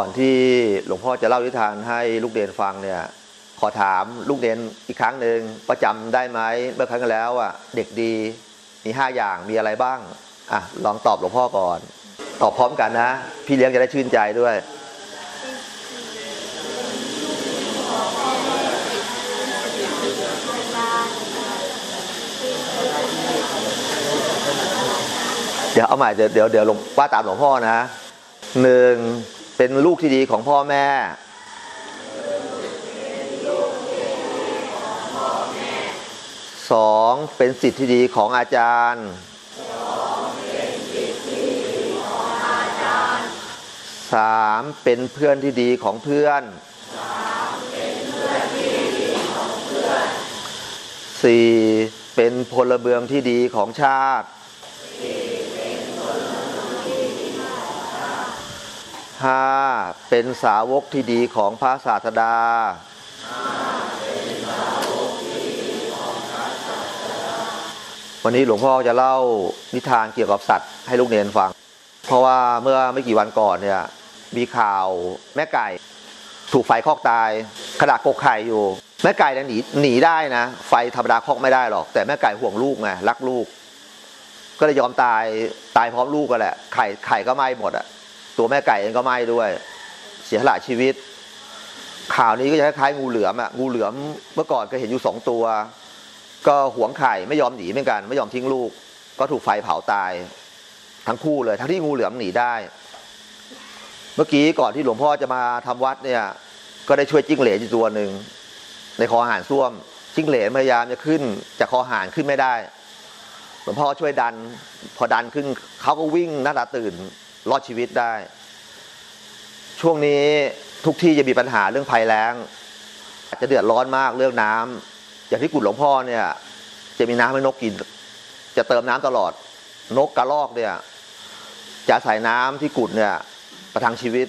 ก่อนที่หลวงพ่อจะเล่านิทานให้ลูกเดนฟังเนี่ยขอถามลูกเดนอีกครั้งหนึ่งประจำได้ไหมเมื่อครั้งแล้วอะเด็กดีมีห้าอย่างมีอะไรบ้างอะลองตอบหลวงพ่อก่อน ตอบพร้อมกันนะ พี่เลี้ยงจะได้ชื่นใจด้วยเดี๋ยวเอาใหม่เดี๋ยวเดี๋ยวเดี๋ยวหลวงว่าตามหลวงพ่อนะหนึ่ง เป็นลูกที่ดีของพ่อแม่ สองเป็นสิทธิที่ดีของอาจารย์ สามเป็นเพื่อนที่ดีของเพื่อน สี่เป็นพลเมืองที่ดีของชาติ ห้าเป็นสาวกที่ดีของพระศาสดา วันนี้หลวงพ่อจะเล่านิทานเกี่ยวกับสัตว์ให้ลูกเนนฟัง เพราะว่าเมื่อไม่กี่วันก่อนเนี่ยมีข่าวแม่ไก่ ถูกไฟคอกตายขณะกกไข่อยู่ แม่ไก่เนี่ยหนีหนีได้นะ ไฟธรรมดาคอกไม่ได้หรอก แต่แม่ไก่ห่วงลูกไงรักลูก ก็เลยยอมตายตายพร้อมลูกกันแหละไข่ไข่ก็ไหม้หมดอะ ตัวแม่ไก่เองก็ไหม้ด้วย เสียสละชีวิต ข่าวนี้ก็จะคล้ายๆงูเหลือมอะงูเหลือมเมื่อก่อนเคยเห็นอยู่สองตัว ก็หวงไข่ไม่ยอมหนีเหมือนกัน ไม่ยอมทิ้งลูก ก็ถูกไฟเผาตาย ทั้งคู่เลย ทั้งที่งูเหลือมหนีได้ เมื่อกี้ก่อนที่หลวงพ่อจะมาทำวัดเนี่ยก็ได้ช่วยจิ้งเหลนอยู่ตัวหนึ่งในคอหานส้วมจิ้งเหลนพยายามจะขึ้นจากคอหานขึ้นไม่ได้หลวงพ่อช่วยดัน พอดันขึ้นเขาก็วิ่งหน้าตาตื่น รอดชีวิตได้ ช่วงนี้ทุกที่จะมีปัญหาเรื่องภัยแล้งอาจจะเดือดร้อนมากเรื่องน้ำอย่างที่กุฎหลวงพ่อเนี่ย จะมีน้ำให้นกกิน จะเติมน้ำตลอด นกกระรอกเนี่ย จะใส่น้ำที่กุฎเนี่ย ประทังชีวิต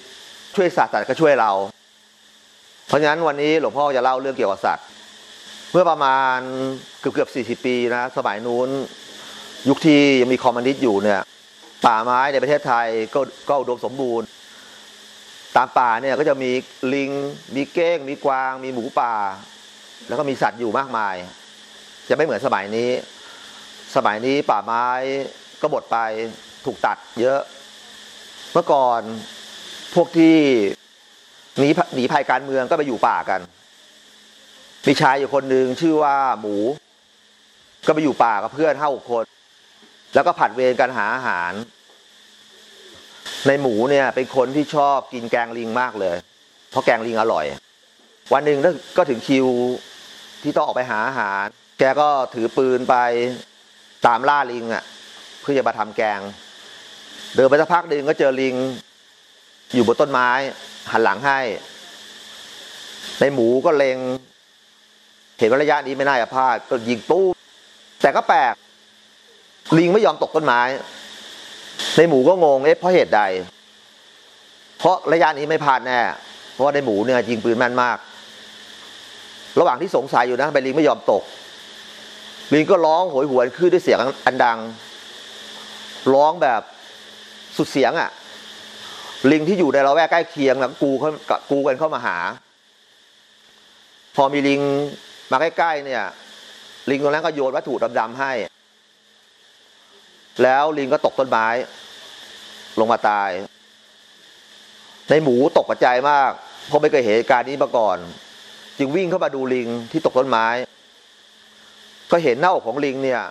ช่วยสัตว์สัตว์ก็ช่วยเรา เพราะฉะนั้นวันนี้หลวงพ่อจะเล่าเรื่องเกี่ยวกับสัตว์ เมื่อประมาณเกือบเกือบสี่สิบปีนะ สมัยนู้น ยุคที่ยังมีคอมมิวนิสต์อยู่เนี่ย ป่าไม้ในประเทศไทยก็ก็อุดมสมบูรณ์ ตามป่าเนี่ยก็จะมีลิง มีเก้ง มีกวาง มีหมูป่า แล้วก็มีสัตว์อยู่มากมาย จะไม่เหมือนสมัยนี้ สมัยนี้ป่าไม้ก็หมดไปถูกตัดเยอะ เมื่อก่อนพวกที่หนีหนีภัยการเมืองก็ไปอยู่ป่ากัน มีชายอยู่คนหนึ่งชื่อว่าหมู ก็ไปอยู่ป่ากับเพื่อนห้าหกคน แล้วก็ผัดเวรกันหาอาหาร ในหมูเนี่ยเป็นคนที่ชอบกินแกงลิงมากเลย เพราะแกงลิงอร่อย วันหนึ่งก็ถึงคิวที่ต้องออกไปหาอาหาร แกก็ถือปืนไปตามล่าลิงอะ เพื่อจะมาทำแกง เดินไปสักพักหนึ่งก็เจอลิง อยู่บนต้นไม้ หันหลังให้ ในหมูก็เลงเห็นว่าระยะนี้ไม่น่าจะพลาดก็ยิงตู้แต่ก็แปลก ลิงไม่ยอมตกต้นไม้ ในหมูก็งงเอ๊ะเพราะเหตุใด เพราะระยะนี้ไม่พลาดแน่เพราะว่าในหมูเนี่ยยิงปืนแม่นมาก ระหว่างที่สงสัยอยู่นะไปลิงไม่ยอมตก ลิงก็ร้องโหยหวนขึ้นด้วยเสียงอันดัง ร้องแบบสุดเสียงอะ่ะ ลิงที่อยู่ในเราแวกใกล้เคียงแล้วกูเขากูกันเข้ามาหา พอมีลิงมาใกล้ๆเนี่ย ลิงตรงนั้นก็โยนวัตถุดำๆให้ แล้วลิงก็ตกต้นไม้ ลงมาตาย ในหมูตกใจมาก เพราะไม่เคยเห็นเหตุการณ์นี้มาก่อน จึงวิ่งเข้ามาดูลิงที่ตกต้นไม้ ก็เห็นหน้าอกของลิงเนี่ย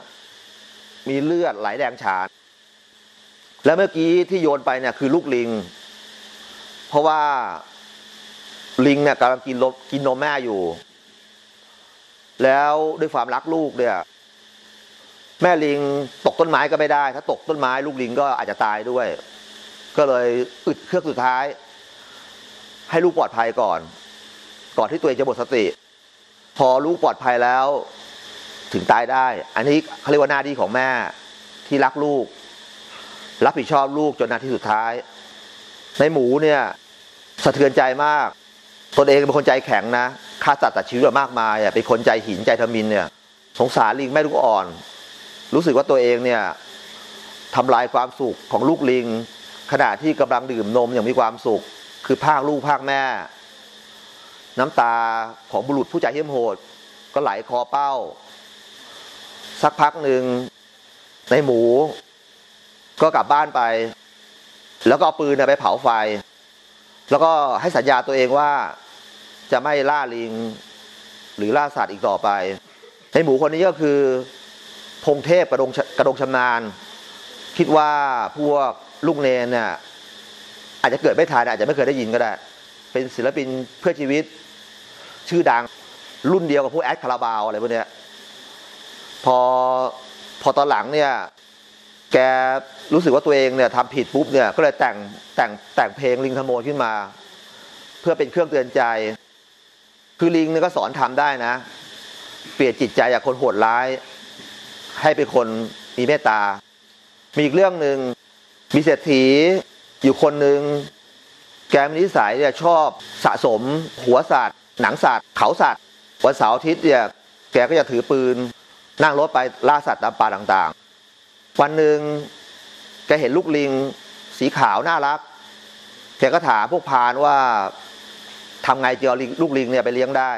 มีเลือดไหลแดงฉาน และเมื่อกี้ที่โยนไปเนี่ยคือลูกลิง เพราะว่าลิงเนี่ยกำลังกินลกินนมแม่อยู่ แล้วด้วยความรักลูกเนี่ย แม่ลิงตกต้นไม้ก็ไม่ได้ ถ้าตกต้นไม้ลูกลิงก็อาจจะตายด้วย ก็เลยอึดเครื่องสุดท้าย ให้ลูกปลอดภัยก่อน ก่อนที่ตัวเองจะหมดสติ พอลูกปลอดภัยแล้ว ถึงตายได้ อันนี้เขาเรียกว่าหน้าที่ของแม่ที่รักลูก รับผิดชอบลูกจนนาทีสุดท้าย ในหมูเนี่ยสะเทือนใจมาก ตนเองเป็นคนใจแข็งนะฆ่าสัตว์ตัดชีวิตมากมายเป็นคนใจหินใจทมินเนี่ย สงสารลิงแม่ลูกอ่อน รู้สึกว่าตัวเองเนี่ยทำลายความสุขของลูกลิง ขณะที่กำลังดื่มนมอย่างมีความสุข คือภาคลูกภาคแม่ น้ำตาของบุรุษผู้ใจเหี้ยมโหด ก็ไหลคอเป้า สักพักหนึ่งในหมู ก็กลับบ้านไป แล้วก็เอาปืนไปเผาไฟ แล้วก็ให้สัญญาตัวเองว่าจะไม่ล่าลิง หรือล่าสัตว์อีกต่อไป ในหมูคนนี้ก็คือ พงเทพกระดงกระดงชำนาญ คิดว่าพวกลูกเนนเนี่ยอาจจะเกิดไม่ทันอาจจะไม่เคยได้ยินก็ได้ เป็นศิลปินเพื่อชีวิต ชื่อดังรุ่นเดียวกับพวกแอดคาราบาวอะไรพวกเนี้ยพอพอตอนหลังเนี่ยแกรู้สึกว่าตัวเองเนี่ยทำผิดปุ๊บเนี่ยก็เลยแต่งแต่งแต่งเพลงลิงธโมขึ้นมา เพื่อเป็นเครื่องเตือนใจ คือลิงเนี่ยก็สอนทำได้นะ เปลี่ยนจิตใจจากคนโหดร้าย ให้เป็นคนมีเมตตา มีอีกเรื่องหนึ่งมีเศรษฐีอยู่คนหนึ่งแกมีนิสัยเนี่ยชอบสะสม หัวสัตว์หนังสัตว์เขาสัตว์วันเสาร์อาทิตย์เนี่ยแกก็จะถือปืน นั่งรถไปล่าสัตว์ตามป่าต่างๆ วันหนึ่งแกเห็นลูกลิงสีขาวน่ารัก แกก็ถามพวกพานว่าทำไงจะเอาลูกลิงเนี่ยไปเลี้ยงได้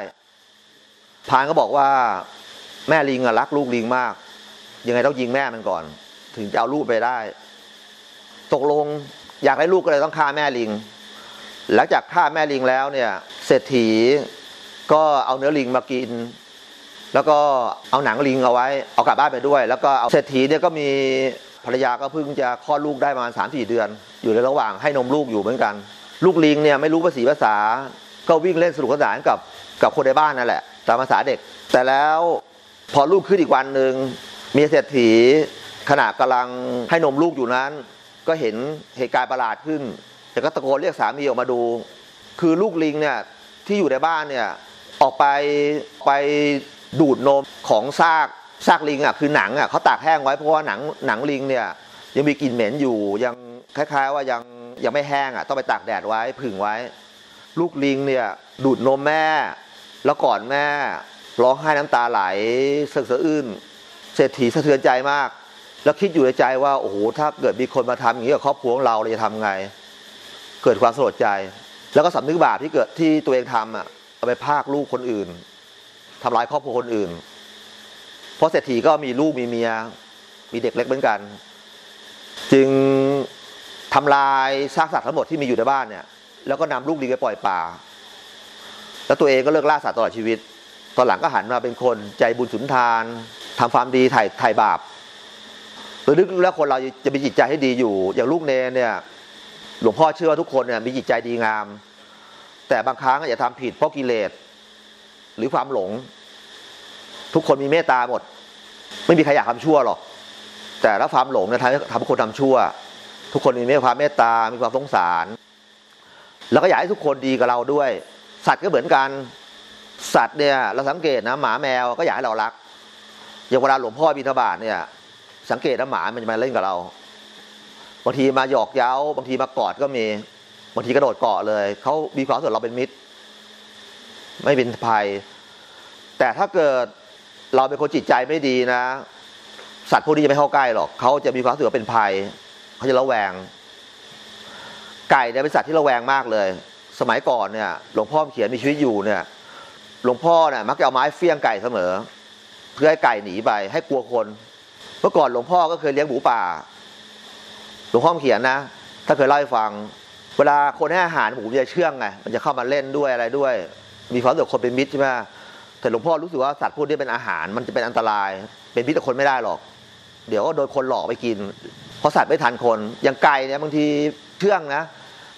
พานก็บอกว่าแม่ลิงอะรักลูกลิงมาก ยังไงต้องยิงแม่มันก่อน ถึงจะเอาลูกไปได้ ตกลงอยากได้ลูกก็เลยต้องฆ่าแม่ลิง หลังจากฆ่าแม่ลิงแล้วเนี่ยเศรษฐีก็เอาเนื้อลิงมากิน แล้วก็เอาหนังลิงเอาไว้ เอากลับบ้านไปด้วย แล้วก็เอาเศรษฐีเนี่ยก็มีภรรยาก็เพิ่งจะคลอดลูกได้ประมาณสามสี่เดือน อยู่ในระหว่างให้นมลูกอยู่เหมือนกัน ลูกลิงเนี่ยไม่รู้ภาษีภาษา ก็วิ่งเล่นสนุกสนานกับกับคนในบ้านนั่นแหละ ตามภาษาเด็ก แต่แล้วพอลูกขึ้นอีกวันหนึ่ง มีเศรษฐีขณะกำลังให้นมลูกอยู่นั้น ก็เห็นเหตุการณ์ประหลาดขึ้น แต่ก็ตะโกนเรียกสามีออกมาดู คือลูกลิงเนี่ยที่อยู่ในบ้านเนี่ยออกไปไปดูดนมของซากซากลิงอะคือหนังอะเขาตากแห้งไว้เพราะว่าหนังหนังลิงเนี่ยยังมีกลิ่นเหม็นอยู่ยังคล้าย ๆ ว่ายังยังไม่แห้งอะต้องไปตากแดดไว้ผึ่งไว้ ลูกลิงเนี่ยดูดนมแม่ แล้วก่อนแม่ร้องไห้น้ำตาไหลเสึกสะอื้น ศรษฐีสะเทือนใจมาก แล้วคิดอยู่ในใจว่าโอ้โหถ้าเกิดมีคนมาทำอย่างนี้กับครอบครัวของเราเราจะทำไง เกิดความสลดใจ แล้วก็สำนึกบาปที่เกิดที่ตัวเองทำอะเอาไปพากลูกคนอื่นทำร้ายครอบครัวคนอื่น เพราะเศรษฐีก็มีลูกมีเมีย มีเด็กเล็กเหมือนกัน จึงทำลายซากสัตว์ทั้งหมดที่มีอยู่ในบ้านเนี่ย แล้วก็นำลูกลิงไปปล่อยป่า แล้วตัวเองก็เลิกล่าสัตว์ตลอดชีวิต ตอนหลังก็หันมาเป็นคนใจบุญสุนทาน ทำความดีถ่ายถ่ายบาปโดยลึกแล้วคนเราจะมีจิตใจให้ดีอยู่ อย่างลูกเนเนี่ยหลวงพ่อเชื่อว่าทุกคนเนี่ยมีจิตใจดีงาม แต่บางครั้งอย่าทำผิดเพราะกิเลสหรือความหลง ทุกคนมีเมตตาหมด ไม่มีใครอยากทำชั่วหรอก แต่ล้วความหลงเนี่ยทำให้ทำคนทำชั่ว ทุกคนมีความเมตตา มีความสงสาร แล้วก็อยากให้ทุกคนดีกับเราด้วย สัตว์ก็เหมือนกัน สัตว์เนี่ยเราสังเกตนะหมาแมวก็อยากให้เรารัก อย่างเวลาหลวงพ่อบิณฑบาตเนี่ย สังเกตนะหมามันจะมาเล่นกับเราบางทีมาหยอกเย้าบางทีมากอดก็มีบางทีกระโดดเกาะเลยเขามีความสึกเราเป็นมิตร ไม่เป็นภัย แต่ถ้าเกิดเราเป็นคนจิตใจไม่ดีนะ สัตว์พวกนี้จะไม่เข้าใกล้หรอกเขาจะมีความสึกว่าเป็นภัยเขาจะระแวง ไก่เนี่ยเป็นสัตว์ที่ระแวงมากเลย สมัยก่อนเนี่ย หลวงพ่อเขียนมีชีวิตอยู่เนี่ย หลวงพ่อเนี่ยมักจะเอาไม้เฟี้ยงไก่เสมอ เพื่อให้ไก่หนีไป ให้กลัวคน เมื่อก่อนหลวงพ่อก็เคยเลี้ยงหมูป่า หลวงพ่อเขียนนะ ถ้าเคยเล่าให้ฟัง เวลาคนให้อาหารหมูมันจะเชื่องไง มันจะเข้ามาเล่นด้วยอะไรด้วย มีความรู้สึกคนเป็นมิตรใช่ไหมแต่หลวงพ่อรู้สึกว่าสัตว์พวกนี้เป็นอาหาร มันจะเป็นอันตราย เป็นมิษตรกับคนไม่ได้หรอก เดี๋ยวก็โดนคนหลอกไปกิน เพราะสัตว์ไม่ทันคน อย่างไก่เนี่ยบางทีเชื่องนะ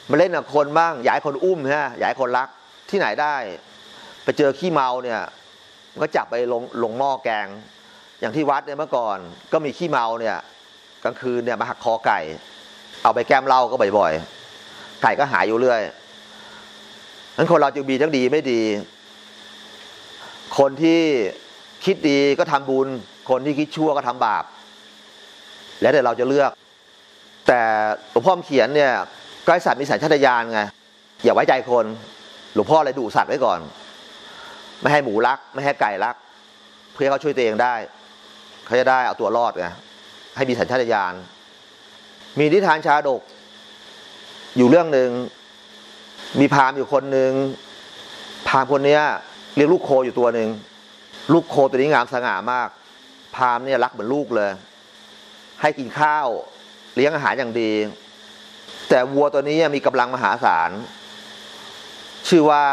มาเล่นกับคนบ้าง อยากให้คนอุ้มฮะอยากให้คนรัก ที่ไหนได้ ไปเจอขี้เมาเนี่ย ก็จับไปลงลงหม้อแกง อย่างที่วัดเนี่ยเมื่อก่อน ก็มีขี้เมาเนี่ยกลางคืนเนี่ยมาหักคอไก่ เอาไปแก้มเหล้าก็บ่อยๆไก่ก็หายอยู่เรื่อยนั้นคนเราจึงมีทั้งดีไม่ดี คนที่คิดดีก็ทำบุญ คนที่คิดชั่วก็ทำบาป แล้วแต่เราจะเลือก แต่หลวงพ่อเขียนเนี่ยก็ให้สัตว์มีสัญชาตญาณไงอย่าไว้ใจคน หลวงพ่อเลยดูสัตว์ไว้ก่อน ไม่ให้หมูรัก ไม่ให้ไก่รัก เพื่อเขาช่วยตัวเองได้ เขาจะได้เอาตัวรอดไงให้มีสัญชาตญาณมีนิทานชาดก อยู่เรื่องหนึ่งมีพามอยู่คนหนึ่งพามคนเนี้ยเลี้ยงลูกโคอยู่ตัวหนึ่งลูกโคตัวนี้งามสง่ามาก พามเนี่ยรักเหมือนลูกเลย ให้กินข้าวเลี้ยงอาหารอย่างดี แต่วัวตัวนี้มีกำลังมหาศาล ชื่อว่า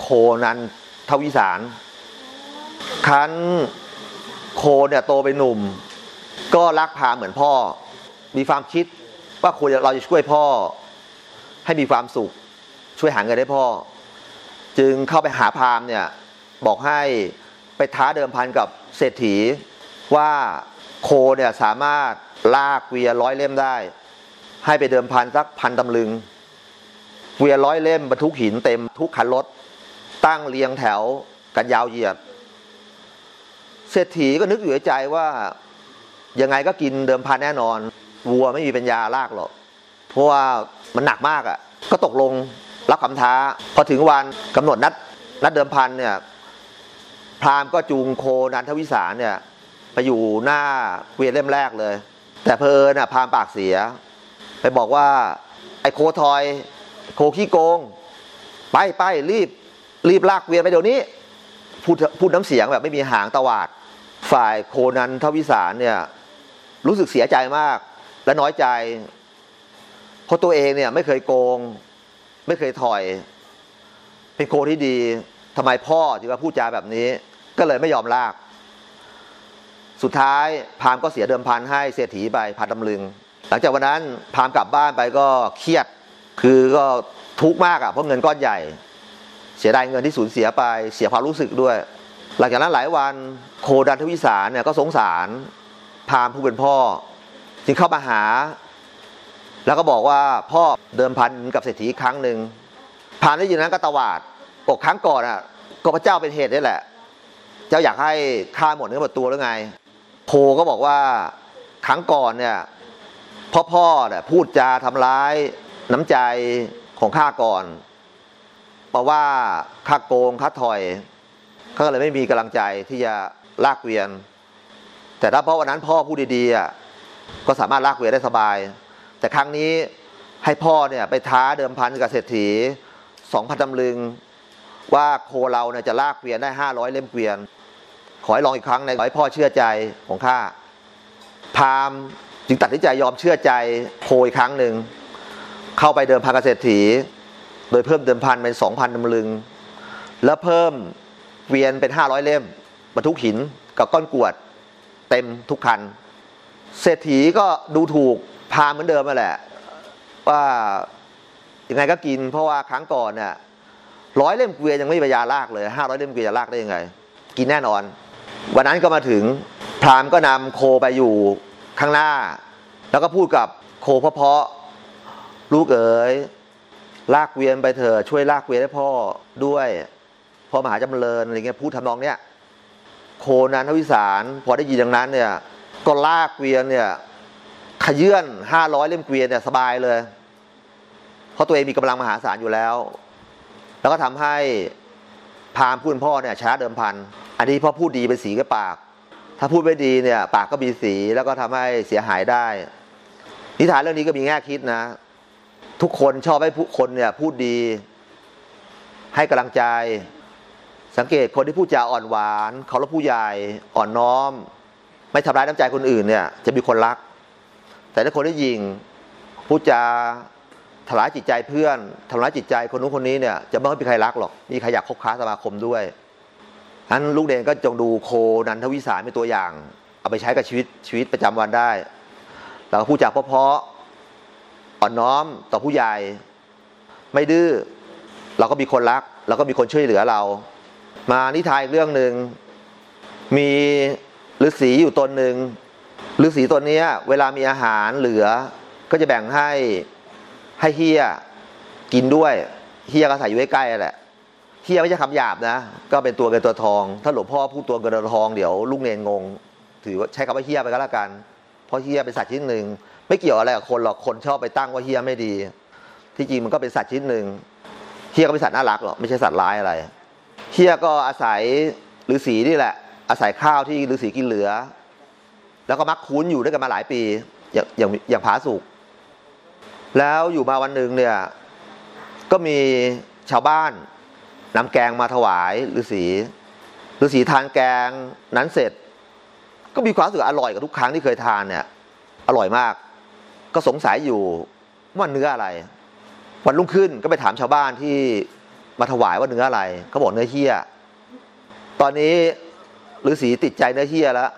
โคนัน ทวิสารคันโคเนี่ยโตเป็นหนุ่ม ก็รักพามเหมือนพ่อ มีความคิดว่าควรเราจะช่วยพ่อ ให้มีความสุข ช่วยหาเงินให้พ่อ จึงเข้าไปหาพามเนี่ยบอกให้ไปท้าเดิมพันกับเศรษฐี ว่าโคเนี่ยสามารถลากเกวียร้อยเล่มได้ ให้ไปเดิมพันสักพันตำลึงเกวียร้อยเล่มบรรทุกหินเต็มทุกคันรถ ตั้งเรียงแถวกันยาวเหยียด เศรษฐีก็นึกอยู่ในใจว่า ยังไงก็กินเดิมพันแน่นอน วัวไม่มีปัญญาลากหรอก เพราะว่ามันหนักมากอะ่ะ ก็ตกลงรับคำท้า พอถึงวันกำหนดนัดนัดเดิมพันเนี่ย พราหมณ์ก็จูงโคนันทวิสารเนี่ยไปอยู่หน้าเกวียนเล่มแรกเลย แต่เพลินน่ะพราหมณ์ปากเสีย ไปบอกว่า ไอ้โคทอย โคขี้โกง ไปไปรีบ รีบลากเวียนไปเดี๋ยวนี้พูดพูดน้ำเสียงแบบไม่มีหางตวาด ฝ่ายโคนันทวิสารเนี่ยรู้สึกเสียใจมาก และน้อยใจ เพราะตัวเองเนี่ยไม่เคยโกง ไม่เคยถอย เป็นโคที่ดีทำไมพ่อถึงมาพูดจาแบบนี้ ก็เลยไม่ยอมลาก สุดท้ายพามก็เสียเดิมพันให้เศรษฐีไปพันตำลึง หลังจากวันนั้นพามกลับบ้านไปก็เครียด คือก็ทุกข์มากอะ่ะเพราะเงินก้อนใหญ่ เสียดายเงินที่สูญเสียไป เสียความรู้สึกด้วย หลังจากนั้นหลายวันโคดันทวิสารเนี่ยก็สงสารพามผู้เป็นพ่อ จึงเข้ามาหา แล้วก็บอกว่าพ่อเดิมพันกับเศรษฐีครั้งหนึ่งพามได้ยินนั้นก็ตวาดบอกครั้งก่อนอะก็พระเจ้าเป็นเหตุนี่แหละ เจ้าอยากให้ฆ่าหมดเนื้อหมดตัวหรือไง โคก็บอกว่าครั้งก่อนเนี่ยพ่อพ่อเนี่ยพูดจาทำร้ายน้ำใจของข้าก่อน เพราะว่าข้าโกงข้าถอยเขาก็เลยไม่มีกำลังใจที่จะลากเกวียน แต่ถ้าเพราะวันนั้นพ่อพูดดีๆก็สามารถลากเกวียนได้สบาย แต่ครั้งนี้ให้พ่อเนี่ยไปท้าเดิมพันกับเศรษฐีสองพันตำลึง ว่าโคเราเนี่ยจะลากเกวียนได้ห้าร้อยเล่มเกวียน ขอให้ลองอีกครั้งในขอให้พ่อเชื่อใจของข้าพามจึงตัดสินใจยอมเชื่อใจโคอีกครั้งหนึ่งเข้าไปเดิมพันกับเศรษฐี โดยเพิ่มเดิมพันเป็นสองพันตำลึง แล้วเพิ่มเวียนเป็นห้าร้อยเล่มบรรทุกหินกับก้อนกรวด เต็มทุกคัน เศรษฐีก็ดูถูกพรามเหมือนเดิมมาแหละ ว่ายังไงก็กินเพราะว่าครั้งก่อนเนี่ยร้อยเล่มเกวียนยังไม่มีปัญญาลากเลยห้าร้อยเล่มเกวียนจะลากได้ยังไง กินแน่นอน วันนั้นก็มาถึงพราหมณ์ก็นำโคไปอยู่ข้างหน้า แล้วก็พูดกับโคเพาะๆลูกเอ๋ย ลากเกวียนไปเถอะช่วยลากเกวียนให้พ่อด้วยพ่อมหาจำเริญอะไรเงี้ยพูดทำนองเนี้ยโคนันทวิสาร พอได้ยินอย่างนั้นเนี่ย ก็ลากเกวียนเนี่ยขยื่นห้าร้อยเล่มเกวียนเนี่ยสบายเลย เพราะตัวเองมีกำลังมหาศาลอยู่แล้ว แล้วก็ทำให้พามพูดพ่อเนี่ยช้าเดิมพัน อันนี้พ่อพูดดีเป็นสีกับปาก ถ้าพูดไม่ดีเนี่ย ปากก็มีสีแล้วก็ทำให้เสียหายได้ นิทานเรื่องนี้ก็มีแง่คิดนะ ทุกคนชอบให้ผู้คนเนี่ยพูดดี ให้กำลังใจ สังเกตคนที่พูดจาอ่อนหวานเคารพผู้ใหญ่อ่อนน้อม ไม่ทำร้ายน้ำใจคนอื่นเนี่ย จะมีคนรัก แต่ถ้าคนที่ยิงพูดจาทำร้ายจิตใจเพื่อนทำร้ายจิตใจคนนู้นคนนี้เนี่ยจะไม่มีใครรักหรอกมีใครอยากคบค้าสมาคมด้วยฉะนั้นลูกเด่นก็จงดูโคนันทวิสารเป็นตัวอย่าง เอาไปใช้กับชีวิตชีวิตประจำวันได้แล้วพูดจาเพาะ อ่อนน้อมต่อผู้ใหญ่ไม่ดื้อเราก็มีคนรัก เราก็มีคนช่วยเหลือเรา มานิทานอีกเรื่องหนึ่งมีฤาษีอยู่ตนหนึ่งฤาษีตนนี้เวลามีอาหารเหลือ ก็จะแบ่งให้ให้เฮียกินด้วยเฮียก็ใส่อยู่ใกล้แหละเฮียไม่ใช่คำหยาบนะ ก็เป็นตัวเงินตัวทอง ถ้าหลวงพ่อพูดตัวเงินตัวทองเดี๋ยวลูกเนนงง ถือว่าใช้คำว่าเฮียไปก็แล้วกัน เพราะเฮียเป็นสัตว์ชนิดหนึ่ง ไม่เกี่ยวอะไรกับคนหรอกคนชอบไปตั้งว่าเฮียไม่ดี ที่จริงมันก็เป็นสัตว์ชนิดหนึ่งเฮียก็เป็นสัตว์น่ารักหรอกไม่ใช่สัตว์ร้ายอะไรเฮียก็อาศัยฤาษีนี่แหละ อาศัยข้าวที่ฤาษีกินเหลือ แล้วก็มักคุ้นอยู่ด้วยกันมาหลายปี อย่างอย่างอย่างผาสุกแล้วอยู่มาวันหนึ่งเนี่ยก็มีชาวบ้านนำแกงมาถวายฤาษีฤาษีทานแกงนั้นเสร็จ ก็มีความรู้สึกอร่อยกับทุกครั้งที่เคยทานเนี่ยอร่อยมาก ก็สงสัยอยู่ว่าเนื้ออะไร วันรุ่งขึ้นก็ไปถามชาวบ้านที่มาถวายว่าเนื้ออะไรเขาบอกเนื้อเฮี้ย ตอนนี้ฤาษีติดใจเนื้อเฮี้ยแล้ว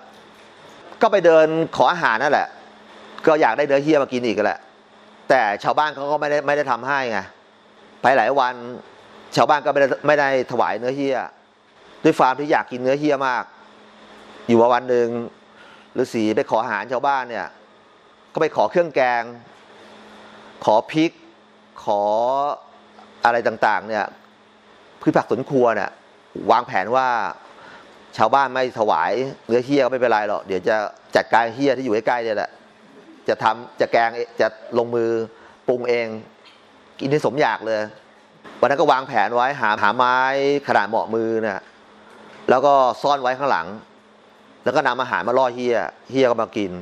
ก็ไปเดินขออาหารนั่นแหละ ก็อยากได้เนื้อเฮี้ยมากินอีกแหละ แต่ชาวบ้านเขาก็ไม่ได้ไม่ได้ทำให้ไงไปหลายวัน ชาวบ้านก็ไม่ได้ไม่ได้ถวายเนื้อเฮี้ย ด้วยความที่อยากกินเนื้อเฮี้ยมาก อยู่วันหนึ่งฤาษีไปขออาหารชาวบ้านเนี่ย ก็ไปขอเครื่องแกง ขอพริก ขออะไรต่างๆ เนี่ยพืชผักสวนครัวเนี่ย วางแผนว่าชาวบ้านไม่ถวายเนื้อเฮียก็ไม่เป็นไรหรอกเดี๋ยวจะจัดการเฮียที่อยู่ใกล้ๆเนี่ยแหละจะทำจะแกงจะลงมือปรุงเองกินให้สมอยากเลย วันนั้นก็วางแผนไว้หาหาไม้ขนาดเหมาะมือเนี่ยแล้วก็ซ่อนไว้ข้างหลัง แล้วก็นำอาหารมาล่อเฮียเฮียก็มากิน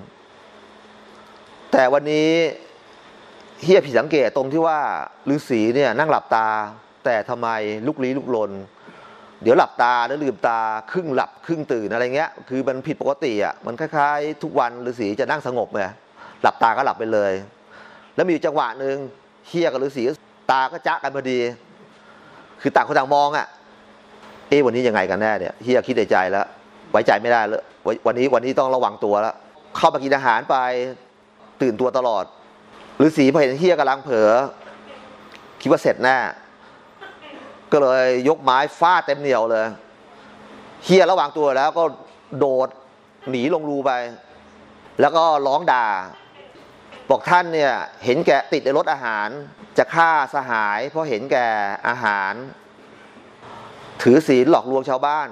แต่วันนี้เฮียผิดสังเกตตรงที่ว่าฤาษีเนี่ยนั่งหลับตา แต่ทำไมลุกลี้ลุกลน เดี๋ยวหลับตาแล้วลืมตาครึ่งหลับครึ่งตื่นอะไรเงี้ย คือมันผิดปกติอะมันคล้ายๆ ทุกวันฤาษีจะนั่งสงบไงหลับตาก็หลับไปเลย แล้วมีอยู่จังหวะหนึ่งเฮียกับฤาษีตาก็จ้ากันพอดี คือต่างคนต่างมองอะเอ๊วันนี้ยังไงกันแน่เนี่ยเฮียคิดในใจแล้ว ไว้ใจไม่ได้แล้ววันนี้วันนี้ต้องระวังตัวแล้วเข้ามากินอาหารไป ตื่นตัวตลอดฤาษีพอเห็นเฮียกำลังเผลอคิดว่าเสร็จแน่ก็เลยยกไม้ฟาดเต็มเหนียวเลยเฮียระหวังตัวแล้วก็โดดหนีลงรูไป แล้วก็ร้องด่า บอกท่านเนี่ยเห็นแกติดในรถอาหาร จะฆ่าสหาย เพราะเห็นแกอาหาร ถือศีลหลอกลวงชาวบ้าน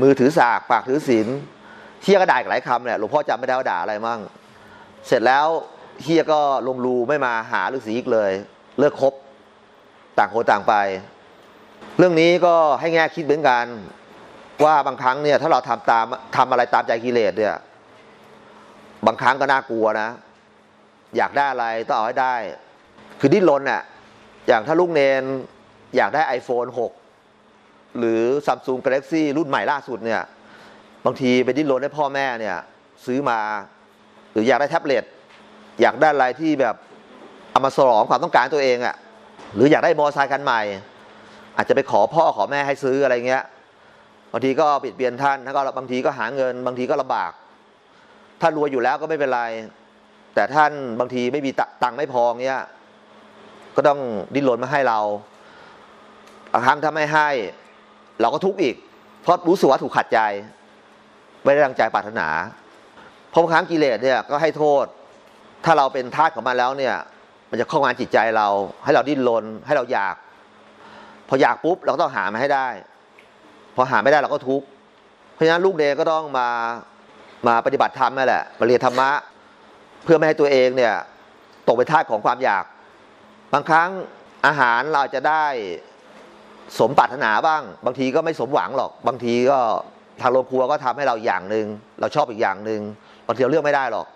มือถือสากปากถือศีลเฮียก็ด่าอีกหลายคำเนี่ยหลวงพ่อจำไม่ได้ว่าด่าอะไรมั่ง เสร็จแล้วเฮียก็ลงรูไม่มาหาฤาษีอีกเลย เลิกคบต่างคนต่างไป เรื่องนี้ก็ให้แง่คิดเหมือนกัน ว่าบางครั้งเนี่ยถ้าเราทำตามทำอะไรตามใจกิเลสเนี่ยบางครั้งก็น่ากลัวนะ อยากได้อะไรต้องเอาให้ได้ คือดิ้นรนน่ะอย่างถ้าลูกเนนอยากได้ iPhone 6 หรือ Samsung Galaxy รุ่นใหม่ล่าสุดเนี่ย บางทีไปดิ้นรนให้พ่อแม่เนี่ย ซื้อมา หรืออยากได้แท็บเล็ตอยากได้อะไรที่แบบเอามาสลองความต้องการตัวเองอะ่ะหรืออยากได้มอเตอร์ไซค์คันใหม่ อาจจะไปขอพ่อขอแม่ให้ซื้ออะไรเงี้ยบางทีก็ปิดเบียนท่านแล้วก็บางทีก็หาเงิน บางทีก็ลำบาก ถ้ารวยอยู่แล้วก็ไม่เป็นไร แต่ท่านบางทีไม่มีตังค์ไม่พอเงี้ยก็ต้องดิ้นรนมาให้เราบางครั้งถ้าไม่ให้ เราก็ทุกข์อีก เพราะรู้สึกว่าถูกขัดใจ ไม่ได้ดังใจปรารถนา พราะครั้งกิเลสเนี่ยก็ให้โทษ ถ้าเราเป็นทาสของมันแล้วเนี่ย มันจะเข้างานจิตใจเรา ให้เราดิ้นรนให้เราอยาก พออยากปุ๊บเราก็ต้องหามาให้ได้ พอหาไม่ได้เราก็ทุกข์เพราะฉะนั้นลูกเดก็ต้องมามาปฏิบัติธรรมนั่นแหละมาเรียนธรรมะ เพื่อไม่ให้ตัวเองเนี่ยตกเป็นทาสของความอยาก บางครั้งอาหารเราจะได้สมปรารถนาบ้าง บางทีก็ไม่สมหวังหรอก บางทีก็ทางโรงครัวก็ทำให้เราอย่างหนึ่งเราชอบอีกอย่างหนึ่งางทีเราเลือกไม่ได้หรอก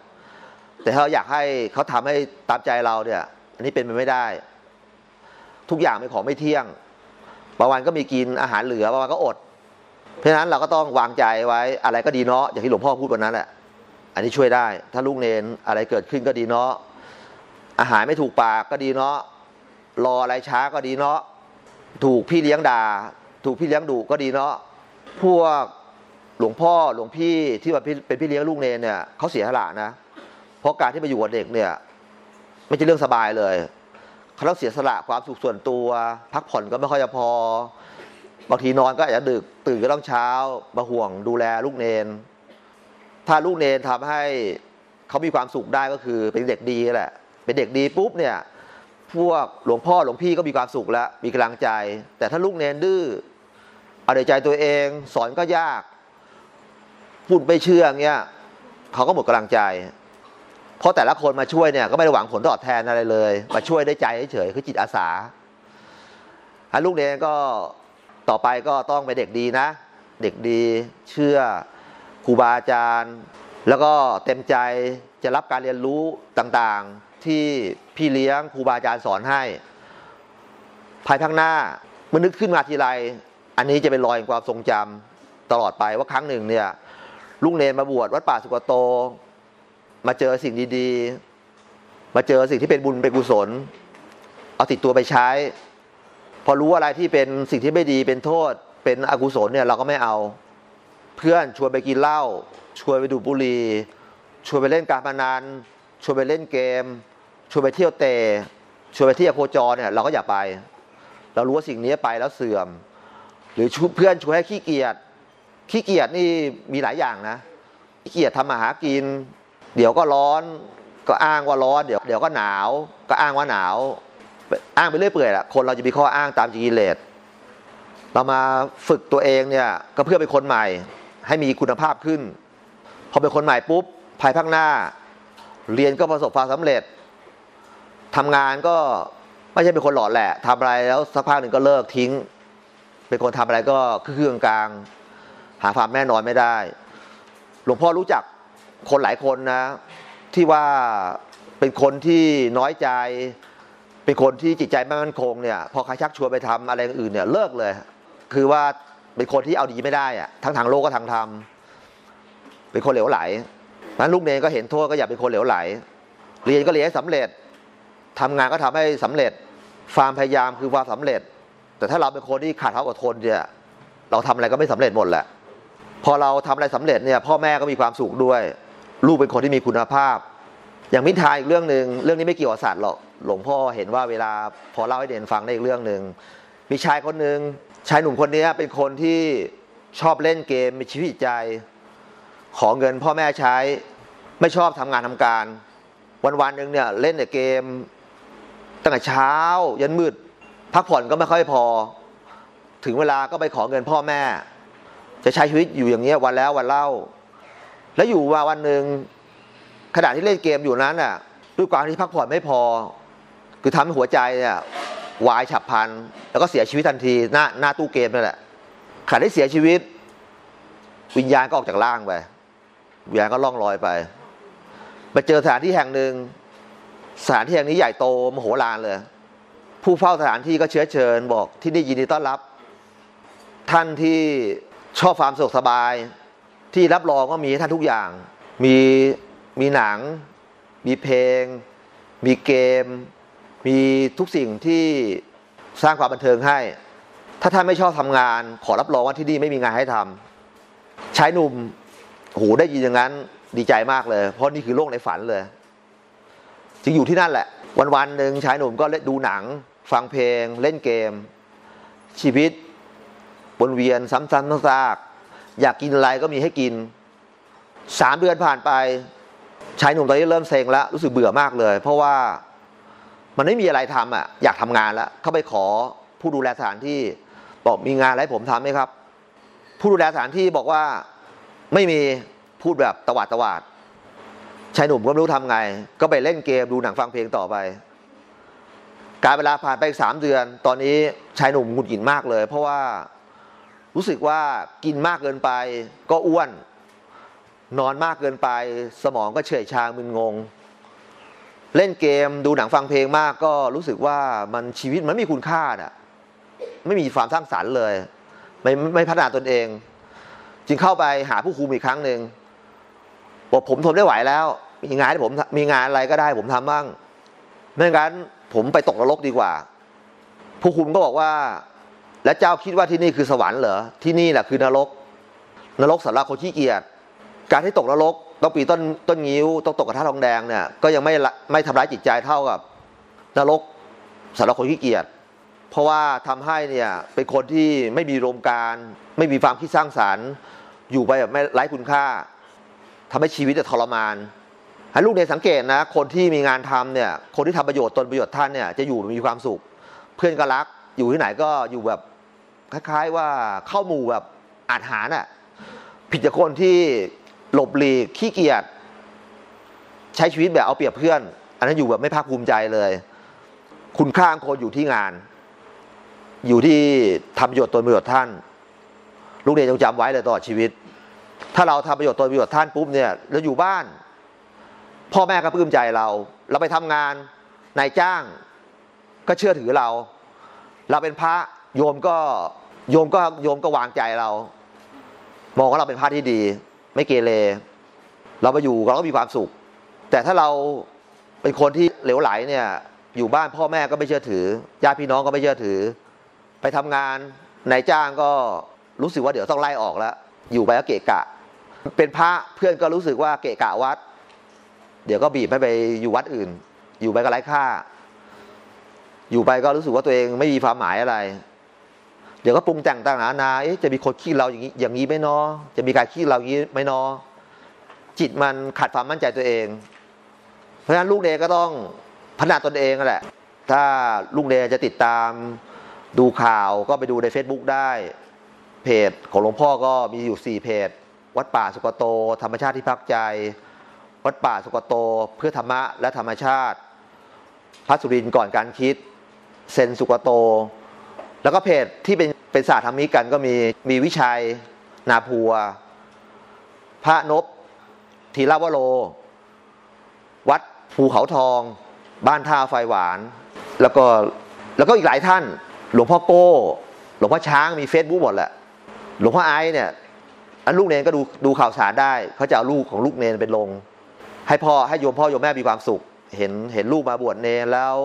แต่ถ้าเราอยากให้เขาทำให้ตามใจเราเนี่ย อันนี้เป็นไปไม่ได้ ทุกอย่างเป็นของไม่เที่ยงบางวันก็มีกินอาหารเหลือบางวันก็อด เพราะฉะนั้นเราก็ต้องวางใจไว้อะไรก็ดีเนาะอย่างที่หลวงพ่อพูดวันนั้นแหละอันนี้ช่วยได้ ถ้าลูกเนนอะไรเกิดขึ้นก็ดีเนาะอาหารไม่ถูกปากก็ดีเนาะรออะไรช้าก็ดีเนาะถูกพี่เลี้ยงด่า ถูกพี่เลี้ยงดุก็ดีเนาะพวก หลวงพ่อหลวงพี่ที่ว่าเป็นพี่เลี้ยงลูกเนเนี่ยเขาเสียสละนะ เพราะการที่ไปอยู่กับเด็กเนี่ย ไม่ใช่เรื่องสบายเลยเขาต้องเสียสละความสุขส่วนตัว พักผ่อนก็ไม่ค่อยจะพอบางทีนอนก็อาจจะดึกตื่นก็ต้องเช้ามาห่วงดูแลลูกเนน ถ้าลูกเนนทำให้เขามีความสุขได้ก็คือเป็นเด็กดีแหละ เป็นเด็กดีปุ๊บเนี่ย พวกหลวงพ่อหลวงพี่ก็มีความสุขแล้วมีกำลังใจ แต่ถ้าลูกเนนดื้อเอาใจตัวเอง สอนก็ยาก พูดไม่เชื่อเงี้ยเขาก็หมดกำลังใจ เพราะแต่ละคนมาช่วยเนี่ยก็ไม่ได้หวังผลตอบแทนอะไรเลย มาช่วยได้ใจเฉยคือจิตอาสาอลูกเนนก็ต่อไปก็ต้องเป็นเด็กดีนะ เด็กดีเชื่อครูบาอาจารย์ แล้วก็เต็มใจจะรับการเรียนรู้ต่างๆ ที่พี่เลี้ยงครูบาอาจารย์สอนให้ ภายภาคหน้ามื่อนึกขึ้นมาทีไร อันนี้จะเป็นรอยแห่งความทรงจำตลอดไปว่าครั้งหนึ่งเนี่ย ลุงเนนมาบวชวัดป่าสุกโต มาเจอสิ่งดีๆ มาเจอสิ่งที่เป็นบุญเป็นกุศล เอาติดตัวไปใช้ พอรู้อะไรที่เป็นสิ่งที่ไม่ดีเป็นโทษ เป็นอกุศลเนี่ยเราก็ไม่เอา เพื่อนชวนไปกินเหล้าชวนไปดูบุหรี่ชวนไปเล่นการพนันชวนไปเล่นเกมชวนไปเที่ยวเตะชวนไปเที่ยวโคจรเนี่ยเราก็อย่าไป เรารู้ว่าสิ่งนี้ไปแล้วเสื่อม หรือเพื่อนชวนให้ขี้เกียจ ขี้เกียจนี่มีหลายอย่างนะขี้เกียจทำมาหากิน เดี๋ยวก็ร้อน ก็อ้างว่าร้อน เดี๋ยวเดี๋ยวก็หนาว ก็อ้างว่าหนาว อ้างไปเรื่อยเปื่อยแหละคนเราจะมีข้ออ้างตามกิเลสเรามาฝึกตัวเองเนี่ยก็เพื่อเป็นคนใหม่ ให้มีคุณภาพขึ้น พอเป็นคนใหม่ปุ๊บภายภาคหน้า เรียนก็ประสบความสำเร็จทำงานก็ไม่ใช่เป็นคนหล่อแหละทำอะไรแล้วสักพักหนึ่งก็เลิกทิ้ง เป็นคนทำอะไรก็เครื่องกลาง หาความแน่นอนไม่ได้ หลวงพ่อรู้จักคนหลายคนนะ ที่ว่าเป็นคนที่น้อยใจเป็นคนที่จิตใจไม่มั่นคงเนี่ยพอใครชักชวนไปทำอะไรอื่นเนี่ยเลิกเลย คือว่าเป็นคนที่เอาดีไม่ได้อะทั้งทางโลกก็ทางธรรมเป็นคนเหลวไหลนั้นลูกเนรก็เห็นโทษก็อย่าเป็นคนเหลวไหล เรียนก็เรียนให้สำเร็จทำงานก็ทำให้สำเร็จความพยายามคือความสำเร็จ แต่ถ้าเราเป็นคนที่ขาดความอดทนเนี่ยเราทำอะไรก็ไม่สำเร็จหมดแหละ พอเราทำอะไรสำเร็จเนี่ยพ่อแม่ก็มีความสุขด้วย ลูกเป็นคนที่มีคุณภาพ อย่างมิทายอีกเรื่องหนึ่งเรื่องนี้ไม่เกี่ยวกับสัตว์หรอกหลวงพ่อเห็นว่าเวลาพอเล่าให้เด่นฟังได้อีกเรื่องหนึ่งมีชายคนหนึ่งชายหนุ่มคนนี้เป็นคนที่ชอบเล่นเกมมีชีวิตใจ ขอเงินพ่อแม่ใช้ไม่ชอบทำงานทำการ วันวันหนึ่งเนี่ยเล่นแต่เกมตั้งแต่เช้า ยันมืด พักผ่อนก็ไม่ค่อยพอ ถึงเวลาก็ไปขอเงินพ่อแม่ จะใช้ชีวิตอยู่อย่างเงี้ยวันแล้ววันเล่า แล้วอยู่มาวันหนึ่งขณะที่เล่นเกมอยู่นั้นน่ะด้วยความที่พักผ่อนไม่พอ คือทำให้หัวใจเนี่ยวายฉับพลัน แล้วก็เสียชีวิตทันทีหน้าหน้าตู้เกมนั่นแหละขณะที่เสียชีวิต วิญญาณก็ออกจากร่างไปวิญญาณก็ล่องลอยไปไปเจอสถานที่แห่งหนึ่งสถานที่แห่งนี้ใหญ่โตมโหฬารเลย ผู้เฝ้าสถานที่ก็เชื้อเชิญบอกที่นี่ยินดีต้อนรับ ท่านที่ ชอบความสะดวกสบายที่รับรองก็มีให้ท่านทุกอย่าง มีมีหนัง มีเพลง มีเกม มีทุกสิ่งที่สร้างความบันเทิงให้ ถ้าท่านไม่ชอบทำงาน ขอรับรองว่าที่นี่ไม่มีงานให้ทำชายหนุ่มโหได้ยินอย่างนั้นดีใจมากเลย เพราะนี่คือโลกในฝันเลย จึงอยู่ที่นั่นแหละ วันวันหนึ่งชายหนุ่มก็เล่นดูหนัง ฟังเพลง เล่นเกม ชีวิต วนเวียนซ้ำๆซากอยากกินอะไรก็มีให้กินสามเดือนผ่านไปชายหนุ่มตอนนี้เริ่มเซ็งแล้วรู้สึกเบื่อมากเลย เพราะว่ามันไม่มีอะไรทำอะ อยากทำงานแล้วเข้าไปขอผู้ดูแลสถานที่บอกมีงานอะไรผมทำไหมครับ ผู้ดูแลสถานที่บอกว่าไม่มีพูดแบบตวาดตวาดชายหนุ่มก็ไม่รู้ทำไง ก็ไปเล่นเกมดูหนังฟังเพลงต่อไปการเวลาผ่านไปอีกสามเดือน ตอนนี้ชายหนุ่มหงุดหงิดมากเลย เพราะว่า รู้สึกว่ากินมากเกินไปก็อ้วน นอนมากเกินไป สมองก็เฉื่อยชามึนงง เล่นเกมดูหนังฟังเพลงมากก็รู้สึกว่ามันชีวิตมันไม่มีคุณค่าอะไม่มีความสร้างสรรค์เลย ไม่ไม่พัฒนาตนเอง จึงเข้าไปหาผู้คุมอีกครั้งหนึ่งบอกผมทนไม่ไหวแล้ว มีงานให้ผมมีงานอะไรก็ได้ ผมทำบ้างไม่งั้นผมไปตกนรกดีกว่า ผู้คุมก็บอกว่า แล้วเจ้าคิดว่าที่นี่คือสวรรค์เหรอที่นี่แหละคือนรก นรกสำหรับคนขี้เกียจการที่ตกนรกต้องปีนต้นต้นงิ้วต้องตกกระทะทองแดงเนี่ยก็ยังไม่ไม่ทำร้ายจิตใจเท่ากับ นรกสำหรับคนขี้เกียจเพราะว่าทำให้เนี่ยเป็นคนที่ไม่มีรมการไม่มีความคิดสร้างสารรค์ อยู่ไปแบบไม่ไร้คุณค่าทำให้ชีวิตเนี่ทรมานให้ลูกเนยสังเกตนะ คนที่มีงานทำเนี่ยคนที่ทำประโยชน์ตนประโยชน์ท่านเนี่ยจะอยู่มีความสุข เพื่อนก็รักอยู่ที่ไหนก็อยู่แบบ คล้ายๆว่าเข้าหมู่แบบอาหารน่ะผิดจากคนที่หลบหลีกขี้เกียจใช้ชีวิตแบบเอาเปรียบเพื่อน อันนั้นอยู่แบบไม่ภาคภูมิใจเลย คุณค่าของคนอยู่ที่งาน อยู่ที่ทำประโยชน์ตนประโยชน์ท่าน ลูกเรียนจงจำไว้เลยตลอดชีวิต ถ้าเราทำประโยชน์ตนประโยชน์ท่านปุ๊บเนี่ยเราอยู่บ้าน พ่อแม่ก็ปลื้มใจเรา เราไปทำงานนายจ้างก็เชื่อถือเรา เราเป็นพระ โยมก็โยมก็โยมก็วางใจเรา มองว่าเราเป็นพระที่ดี ไม่เกเรเรามาอยู่เราก็มีความสุข แต่ถ้าเราเป็นคนที่เหลวไหลเนี่ย อยู่บ้านพ่อแม่ก็ไม่เชื่อถือญาติพี่น้องก็ไม่เชื่อถือ ไปทำงานนายจ้างก็รู้สึกว่าเดี๋ยวต้องไล่ออกแล้ว อยู่ไปก็เกะกะ เป็นพระเพื่อนก็รู้สึกว่าเกะกะวัด เดี๋ยวก็บีบให้ไปอยู่วัดอื่น อยู่ไปก็ไร้ค่า อยู่ไปก็รู้สึกว่าตัวเองไม่มีความหมายอะไร ดี๋ยวก็ปรุงแต่งต่างๆนานาเอ๊ะจะมีคนขี้เราอย่างนี้อย่างนี้ไหมเนาะจะมีใครขี้เราอย่างนี้ไหมเนาะจิตมันขาดความมั่นใจตัวเอง เพราะฉะนั้นลูกเนก็ต้องพัฒนาตนเองนั่นแหละ ถ้าลูกเนจะติดตามดูข่าวก็ไปดูใน Facebook ได้ เพจของหลวงพ่อก็มีอยู่ 4 เพจ วัดป่าสุกโต ธรรมชาติที่พักใจ วัดป่าสุกโต เพื่อธรรมะและธรรมชาติ พระสุรินทร์ก่อนการคิด เซนสุกโต แล้วก็เพจที่เป็นเป็นศาสตร์ธรรมิกันก็มีมีวิชัย นาพัว พระนบธีรวโรวัดภูเขาทอง บ้านท่าไฟหวาน แล้วก็แล้วก็อีกหลายท่าน หลวงพ่อโก้ หลวงพ่อช้างมีเฟซบุ๊กหมดแหละหลวงพ่อไอ้เนี่ยอันลูกเนนก็ดูดูข่าวสารได้ เขาจะเอาลูกของลูกเนนไปลง ให้พ่อให้โยมพ่อโยมแม่มีความสุข เห็นเห็นลูกมาบวชเนนแล้ว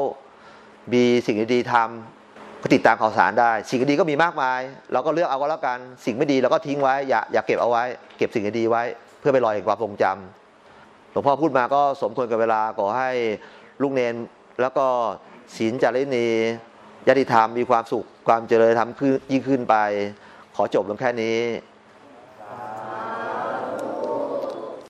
มีสิ่งดีๆทำ ก็ติดตามข่าวสารได้ สิ่งดีก็มีมากมาย เราก็เลือกเอาก็แล้วกัน สิ่งไม่ดีเราก็ทิ้งไว้ อย่าอย่าเก็บเอาไว้ เก็บสิ่งดีไว้ เพื่อไปลอยแห่งความทรงจำหลวงพ่อพูดมาก็สมควรกับเวลาขอให้ลูกเนนแล้วก็ศีลจารินีญาติธรรมมีความสุขความเจริญธรรมขึ้นยิ่งขึ้นไป ขอจบลงแค่นี้